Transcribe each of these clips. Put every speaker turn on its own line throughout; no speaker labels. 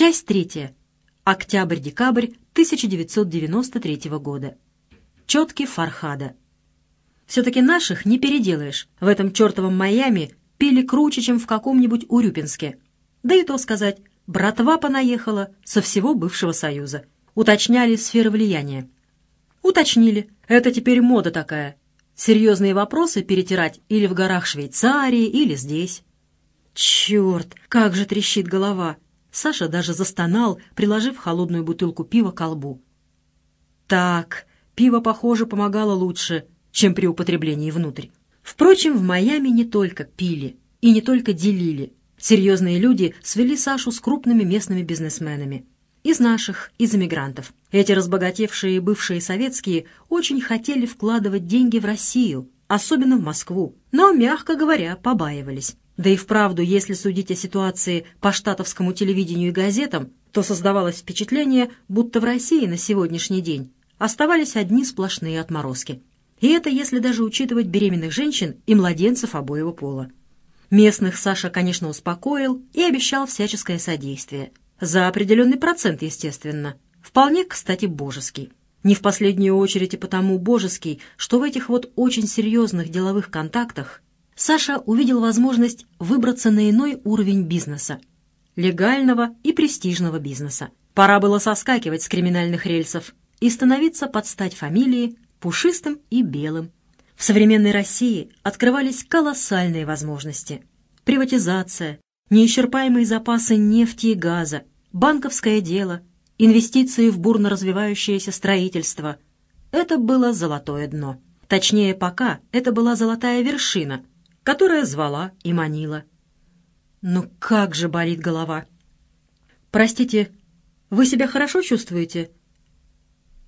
Часть третья. Октябрь-декабрь 1993 года. Четки Фархада. Все-таки наших не переделаешь. В этом чертовом Майами пили круче, чем в каком-нибудь Урюпинске. Да и то сказать, братва понаехала со всего бывшего Союза. Уточняли сферы влияния. Уточнили. Это теперь мода такая. Серьезные вопросы перетирать или в горах Швейцарии, или здесь. Черт, как же трещит голова. Саша даже застонал, приложив холодную бутылку пива к колбу. Так, пиво, похоже, помогало лучше, чем при употреблении внутрь. Впрочем, в Майами не только пили и не только делили. Серьезные люди свели Сашу с крупными местными бизнесменами. Из наших, из эмигрантов. Эти разбогатевшие бывшие советские очень хотели вкладывать деньги в Россию, особенно в Москву, но, мягко говоря, побаивались. Да и вправду, если судить о ситуации по штатовскому телевидению и газетам, то создавалось впечатление, будто в России на сегодняшний день оставались одни сплошные отморозки. И это если даже учитывать беременных женщин и младенцев обоего пола. Местных Саша, конечно, успокоил и обещал всяческое содействие. За определенный процент, естественно. Вполне, кстати, божеский. Не в последнюю очередь и потому божеский, что в этих вот очень серьезных деловых контактах Саша увидел возможность выбраться на иной уровень бизнеса. Легального и престижного бизнеса. Пора было соскакивать с криминальных рельсов и становиться под стать фамилии пушистым и белым. В современной России открывались колоссальные возможности. Приватизация, неисчерпаемые запасы нефти и газа, банковское дело, инвестиции в бурно развивающееся строительство. Это было золотое дно. Точнее, пока это была золотая вершина, которая звала и манила. Ну как же болит голова! «Простите, вы себя хорошо чувствуете?»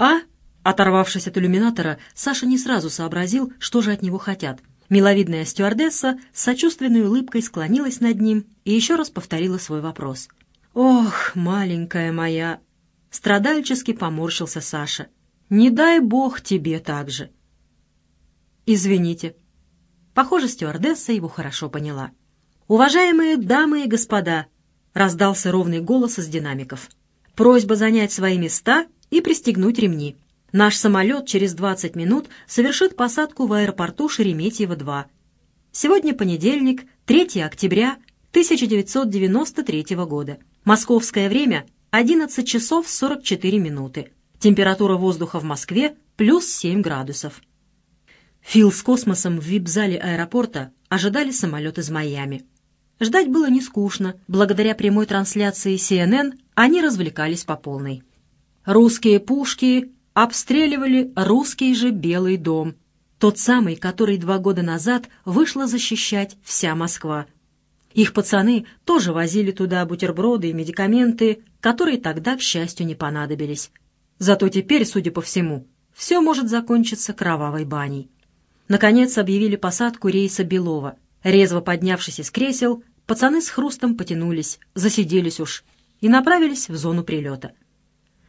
«А?» Оторвавшись от иллюминатора, Саша не сразу сообразил, что же от него хотят. Миловидная стюардесса с сочувственной улыбкой склонилась над ним и еще раз повторила свой вопрос. «Ох, маленькая моя!» Страдальчески поморщился Саша. «Не дай бог тебе так же!» «Извините», Похоже, стюардесса его хорошо поняла. «Уважаемые дамы и господа!» — раздался ровный голос из динамиков. «Просьба занять свои места и пристегнуть ремни. Наш самолет через 20 минут совершит посадку в аэропорту Шереметьево-2. Сегодня понедельник, 3 октября 1993 года. Московское время — 11 часов 44 минуты. Температура воздуха в Москве — плюс 7 градусов. Фил с космосом в вип-зале аэропорта ожидали самолет из Майами. Ждать было не скучно. Благодаря прямой трансляции CNN они развлекались по полной. Русские пушки обстреливали русский же Белый дом. Тот самый, который два года назад вышла защищать вся Москва. Их пацаны тоже возили туда бутерброды и медикаменты, которые тогда, к счастью, не понадобились. Зато теперь, судя по всему, все может закончиться кровавой баней. Наконец объявили посадку рейса Белова. Резво поднявшись из кресел, пацаны с хрустом потянулись, засиделись уж и направились в зону прилета.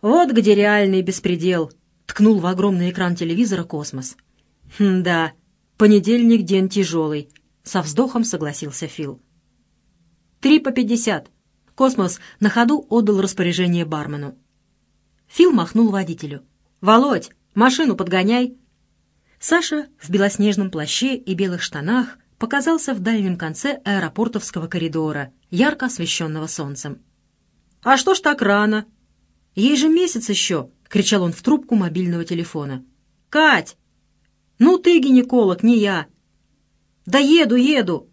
«Вот где реальный беспредел!» — ткнул в огромный экран телевизора космос. «Хм, да, понедельник день тяжелый», — со вздохом согласился Фил. «Три по пятьдесят». Космос на ходу отдал распоряжение бармену. Фил махнул водителю. «Володь, машину подгоняй, Саша в белоснежном плаще и белых штанах показался в дальнем конце аэропортовского коридора, ярко освещенного солнцем. «А что ж так рано?» «Ей же месяц еще!» — кричал он в трубку мобильного телефона. «Кать! Ну ты гинеколог, не я!» «Да еду, еду!»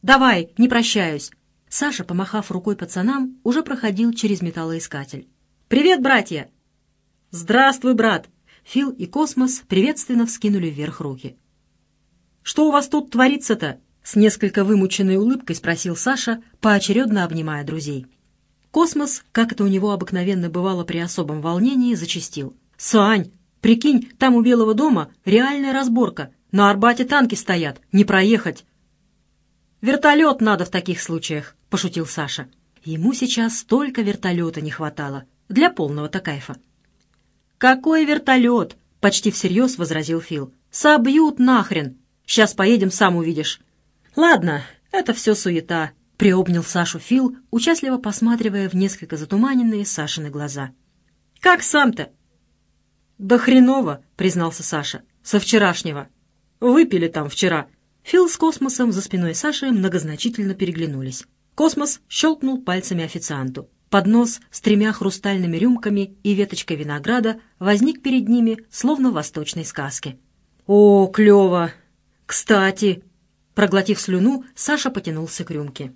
«Давай, не прощаюсь!» Саша, помахав рукой пацанам, уже проходил через металлоискатель. «Привет, братья!» «Здравствуй, брат!» Фил и Космос приветственно вскинули вверх руки. «Что у вас тут творится-то?» — с несколько вымученной улыбкой спросил Саша, поочередно обнимая друзей. Космос, как это у него обыкновенно бывало при особом волнении, зачастил. «Сань, прикинь, там у Белого дома реальная разборка. На Арбате танки стоят, не проехать». «Вертолет надо в таких случаях», — пошутил Саша. Ему сейчас столько вертолета не хватало для полного-то кайфа. «Какой вертолет?» — почти всерьез возразил Фил. «Собьют нахрен! Сейчас поедем, сам увидишь». «Ладно, это все суета», — приобнял Сашу Фил, участливо посматривая в несколько затуманенные Сашины глаза. «Как сам-то?» «Да хреново», — признался Саша, — «со вчерашнего. Выпили там вчера». Фил с Космосом за спиной Саши многозначительно переглянулись. Космос щелкнул пальцами официанту. Поднос с тремя хрустальными рюмками и веточкой винограда возник перед ними, словно в восточной сказке. «О, клево! Кстати!» Проглотив слюну, Саша потянулся к рюмке.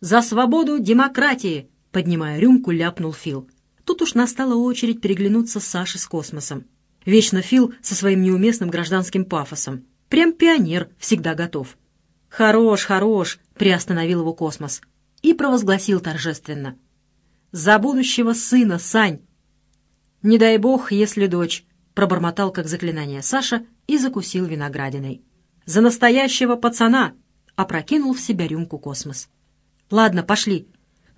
«За свободу демократии!» — поднимая рюмку, ляпнул Фил. Тут уж настала очередь переглянуться с Сашей с космосом. Вечно Фил со своим неуместным гражданским пафосом. Прям пионер, всегда готов. «Хорош, хорош!» — приостановил его космос. И провозгласил торжественно. «За будущего сына, Сань!» «Не дай бог, если дочь!» — пробормотал как заклинание Саша и закусил виноградиной. «За настоящего пацана!» — опрокинул в себя рюмку космос. «Ладно, пошли».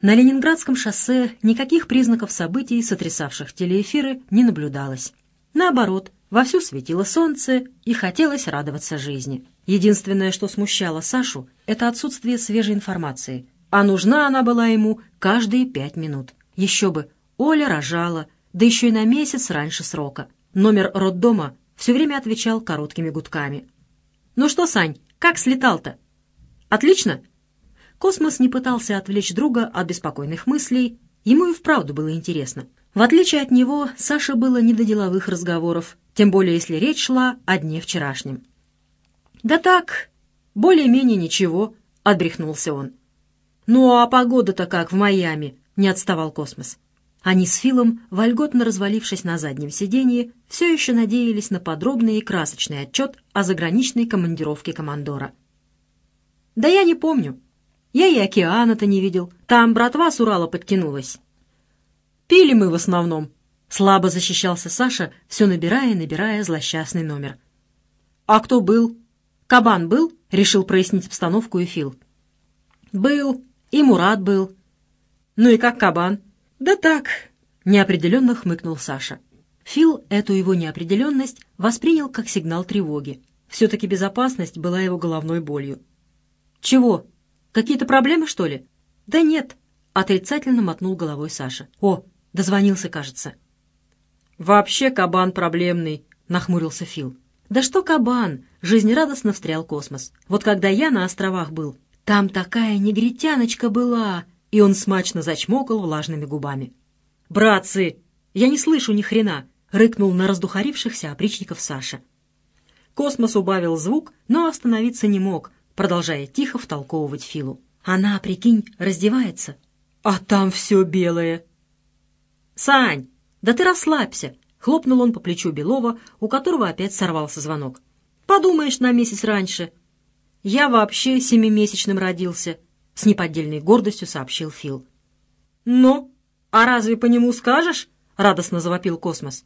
На Ленинградском шоссе никаких признаков событий, сотрясавших телеэфиры, не наблюдалось. Наоборот, вовсю светило солнце, и хотелось радоваться жизни. Единственное, что смущало Сашу, это отсутствие свежей информации. А нужна она была ему каждые пять минут. Еще бы, Оля рожала, да еще и на месяц раньше срока. Номер роддома все время отвечал короткими гудками. «Ну что, Сань, как слетал-то?» «Отлично?» Космос не пытался отвлечь друга от беспокойных мыслей, ему и вправду было интересно. В отличие от него, Саше было не до деловых разговоров, тем более если речь шла о дне вчерашнем. «Да так, более-менее ничего», — отбрехнулся он. «Ну а погода-то как в Майами?» — не отставал Космос. Они с Филом, вольготно развалившись на заднем сиденье, все еще надеялись на подробный и красочный отчет о заграничной командировке командора. «Да я не помню», я и океана-то не видел. Там братва с Урала подтянулась. Пили мы в основном. Слабо защищался Саша, все набирая и набирая злосчастный номер. «А кто был?» «Кабан был?» — решил прояснить обстановку и Фил. «Был. И Мурат был». «Ну и как кабан?» «Да так», — неопределенно хмыкнул Саша. Фил эту его неопределенность воспринял как сигнал тревоги. Все-таки безопасность была его головной болью. «Чего?» Какие-то проблемы, что ли?» «Да нет», — отрицательно мотнул головой Саша. «О, дозвонился, кажется». «Вообще кабан проблемный», — нахмурился Фил. «Да что кабан?» — жизнерадостно встрял космос. «Вот когда я на островах был, там такая негритяночка была!» И он смачно зачмокал влажными губами. «Братцы, я не слышу ни хрена!» — рыкнул на раздухарившихся опричников Саша. Космос убавил звук, но остановиться не мог, продолжая тихо втолковывать Филу. «Она, прикинь, раздевается, а там все белое». «Сань, да ты расслабься!» — хлопнул он по плечу Белова, у которого опять сорвался звонок. «Подумаешь, на месяц раньше». «Я вообще семимесячным родился», — с неподдельной гордостью сообщил Фил. «Ну, а разве по нему скажешь?» — радостно завопил Космос.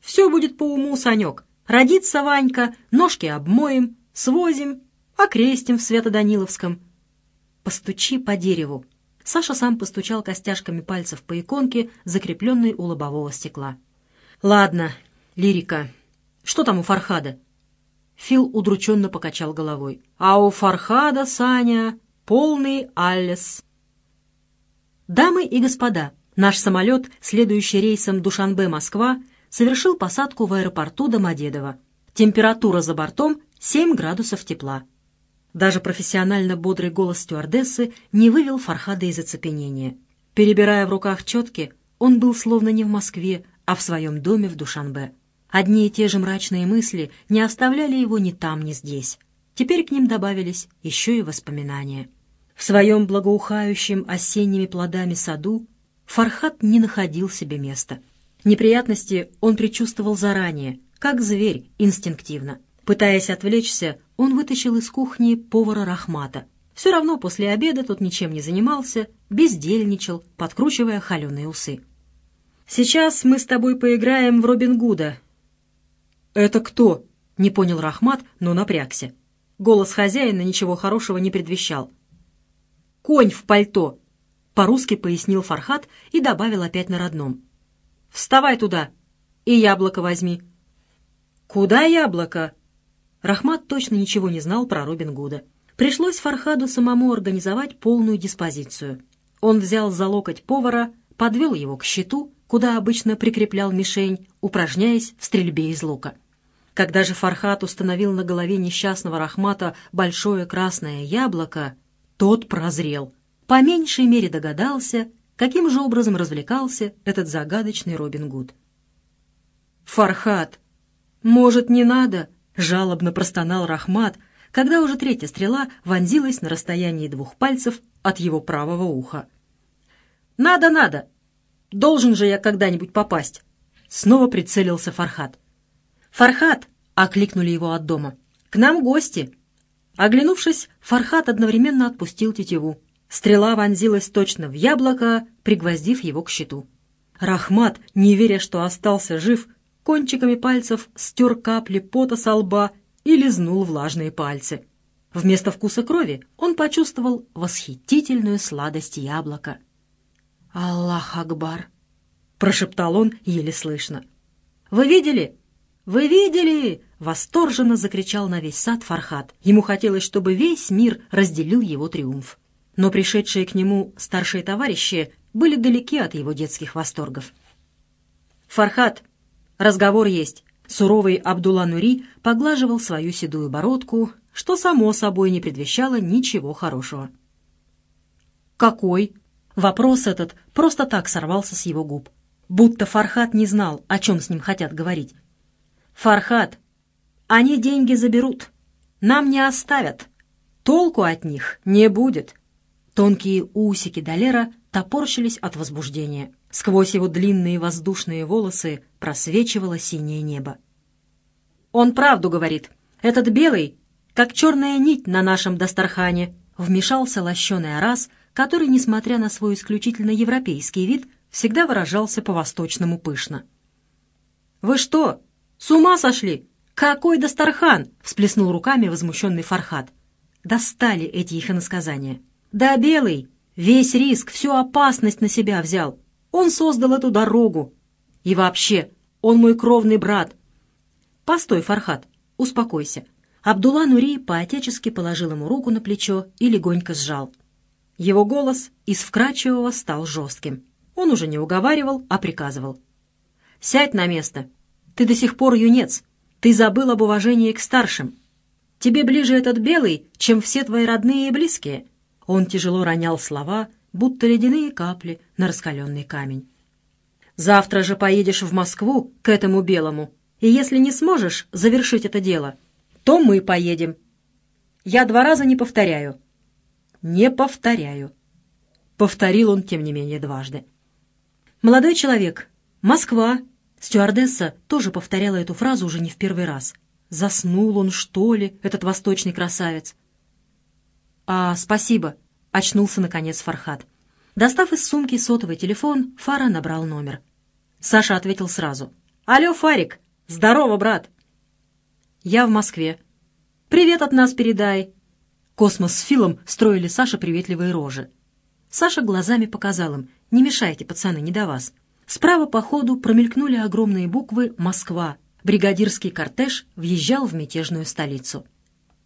«Все будет по уму, Санек. Родится Ванька, ножки обмоем, свозим, окрестим в Свято-Даниловском. Постучи по дереву. Саша сам постучал костяшками пальцев по иконке, закрепленной у лобового стекла. «Ладно, лирика. Что там у Фархада?» Фил удрученно покачал головой. «А у Фархада, Саня, полный аллес». «Дамы и господа, наш самолет, следующий рейсом Душанбе-Москва, совершил посадку в аэропорту Домодедово. Температура за бортом 7 градусов тепла. Даже профессионально бодрый голос стюардессы не вывел Фархада из оцепенения. Перебирая в руках четки, он был словно не в Москве, а в своем доме в Душанбе. Одни и те же мрачные мысли не оставляли его ни там, ни здесь. Теперь к ним добавились еще и воспоминания. В своем благоухающем осенними плодами саду Фархад не находил себе места. Неприятности он предчувствовал заранее, как зверь, инстинктивно. Пытаясь отвлечься, он вытащил из кухни повара Рахмата. Все равно после обеда тот ничем не занимался, бездельничал, подкручивая холеные усы. «Сейчас мы с тобой поиграем в Робин Гуда». «Это кто?» — не понял Рахмат, но напрягся. Голос хозяина ничего хорошего не предвещал. «Конь в пальто!» — по-русски пояснил Фархат и добавил опять на родном. «Вставай туда и яблоко возьми». «Куда яблоко?» Рахмат точно ничего не знал про Робин Гуда. Пришлось Фархаду самому организовать полную диспозицию. Он взял за локоть повара, подвел его к щиту, куда обычно прикреплял мишень, упражняясь в стрельбе из лука. Когда же Фархат установил на голове несчастного Рахмата большое красное яблоко, тот прозрел. По меньшей мере догадался, каким же образом развлекался этот загадочный Робин Гуд. «Фархат! Может, не надо?» — жалобно простонал Рахмат, когда уже третья стрела вонзилась на расстоянии двух пальцев от его правого уха. «Надо, надо! Должен же я когда-нибудь попасть!» Снова прицелился Фархат. «Фархат!» — окликнули его от дома. «К нам гости!» Оглянувшись, Фархат одновременно отпустил тетиву. Стрела вонзилась точно в яблоко, пригвоздив его к щиту. Рахмат, не веря, что остался жив, кончиками пальцев стер капли пота со лба и лизнул влажные пальцы. Вместо вкуса крови он почувствовал восхитительную сладость яблока. «Аллах Акбар!» — прошептал он еле слышно. «Вы видели? «Вы видели?» — восторженно закричал на весь сад Фархат. Ему хотелось, чтобы весь мир разделил его триумф. Но пришедшие к нему старшие товарищи были далеки от его детских восторгов. «Фархат, разговор есть!» Суровый Абдулла Нури поглаживал свою седую бородку, что само собой не предвещало ничего хорошего. «Какой?» Вопрос этот просто так сорвался с его губ. Будто Фархат не знал, о чем с ним хотят говорить. «Фархат, они деньги заберут, нам не оставят, толку от них не будет». Тонкие усики Долера топорщились от возбуждения. Сквозь его длинные воздушные волосы просвечивало синее небо. «Он правду говорит. Этот белый, как черная нить на нашем Дастархане», вмешался лощеный Арас, который, несмотря на свой исключительно европейский вид, всегда выражался по-восточному пышно. «Вы что, с ума сошли! Какой Дастархан!» — всплеснул руками возмущенный Фархат. Достали эти их иносказания. «Да, Белый, весь риск, всю опасность на себя взял. Он создал эту дорогу. И вообще, он мой кровный брат». «Постой, Фархат, успокойся». Абдулла Нури по-отечески положил ему руку на плечо и легонько сжал. Его голос из вкрадчивого стал жестким. Он уже не уговаривал, а приказывал. «Сядь на место ты до сих пор юнец. Ты забыл об уважении к старшим. Тебе ближе этот белый, чем все твои родные и близкие». Он тяжело ронял слова, будто ледяные капли на раскаленный камень. «Завтра же поедешь в Москву к этому белому, и если не сможешь завершить это дело, то мы поедем. Я два раза не повторяю». «Не повторяю», — повторил он, тем не менее, дважды. «Молодой человек, Москва, Стюардесса тоже повторяла эту фразу уже не в первый раз. «Заснул он, что ли, этот восточный красавец?» «А, спасибо», — очнулся, наконец, Фархат. Достав из сумки сотовый телефон, Фара набрал номер. Саша ответил сразу. «Алло, Фарик! Здорово, брат!» «Я в Москве. Привет от нас передай!» Космос с Филом строили Саше приветливые рожи. Саша глазами показал им. «Не мешайте, пацаны, не до вас». Справа по ходу промелькнули огромные буквы «Москва». Бригадирский кортеж въезжал в мятежную столицу.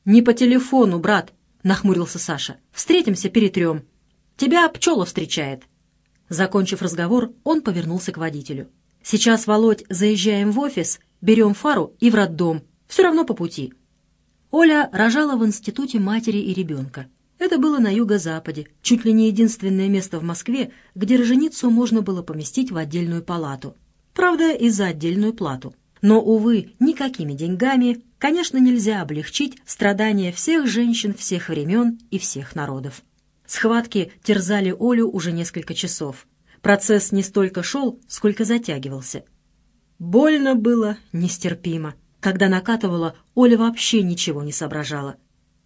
«Не по телефону, брат», — нахмурился Саша. «Встретимся, перетрем. Тебя пчела встречает». Закончив разговор, он повернулся к водителю. «Сейчас, Володь, заезжаем в офис, берем фару и в роддом. Все равно по пути». Оля рожала в институте матери и ребенка. Это было на юго-западе, чуть ли не единственное место в Москве, где роженицу можно было поместить в отдельную палату. Правда, и за отдельную плату. Но, увы, никакими деньгами, конечно, нельзя облегчить страдания всех женщин всех времен и всех народов. Схватки терзали Олю уже несколько часов. Процесс не столько шел, сколько затягивался. Больно было нестерпимо. Когда накатывала, Оля вообще ничего не соображала.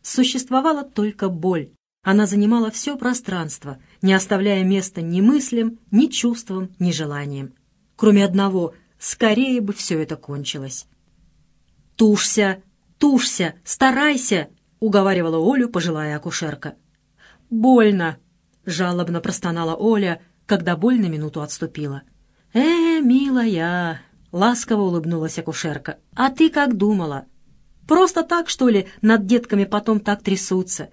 Существовала только боль. Она занимала все пространство, не оставляя места ни мыслям, ни чувствам, ни желаниям. Кроме одного — скорее бы все это кончилось. «Тушься, тушься, старайся!» — уговаривала Олю пожилая акушерка. «Больно!» — жалобно простонала Оля, когда боль на минуту отступила. «Э, милая!» — ласково улыбнулась акушерка. «А ты как думала? Просто так, что ли, над детками потом так трясутся?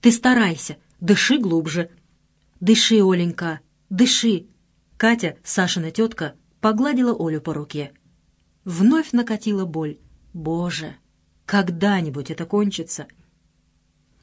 Ты старайся, дыши глубже. Дыши, Оленька, дыши. Катя, Сашина тетка, погладила Олю по руке. Вновь накатила боль. Боже, когда-нибудь это кончится.